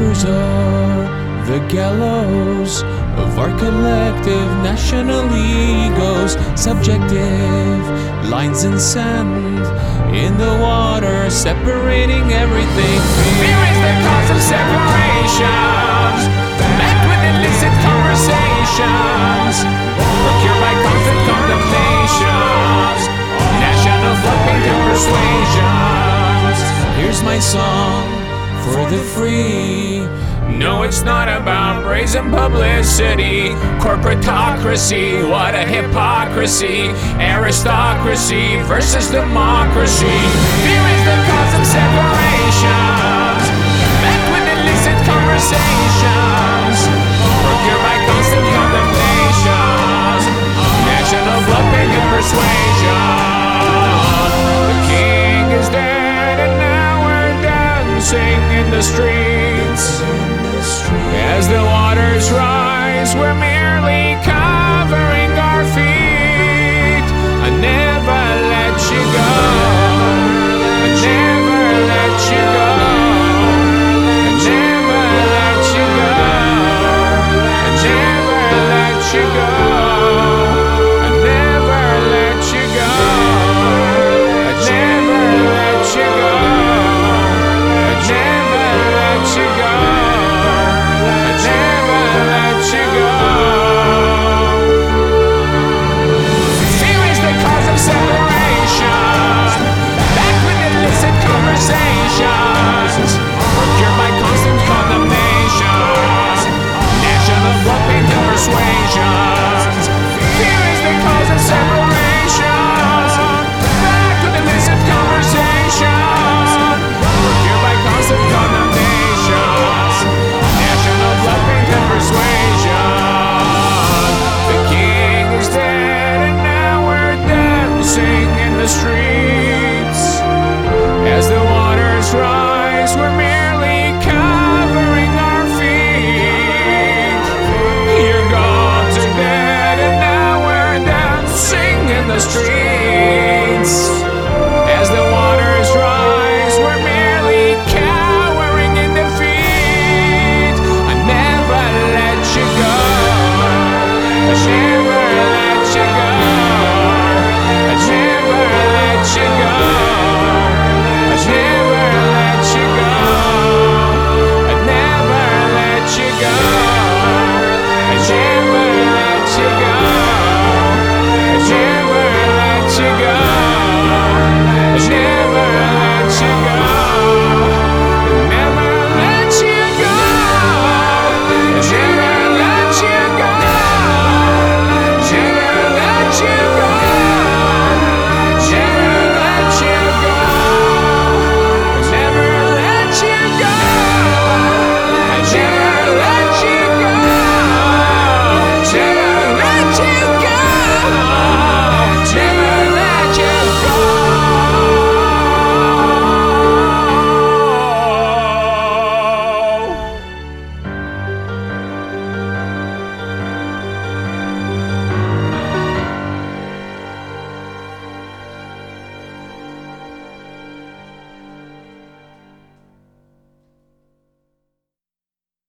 Borders are the gallows of our collective national egos. Subjective lines in sand in the water, separating everything. Fear is the cause of separations, met with illicit conversations, procured by constant condemnations, national floodplain and persuasions. Here's my song for the free. No, it's not about brazen publicity, corporatocracy, what a hypocrisy, aristocracy versus democracy. Fear is the cause of separations, met with illicit conversations, procured by constant condemnations, national bloodbath and persuasion. The king is dead and now we're dancing in the street as the waters rise, we're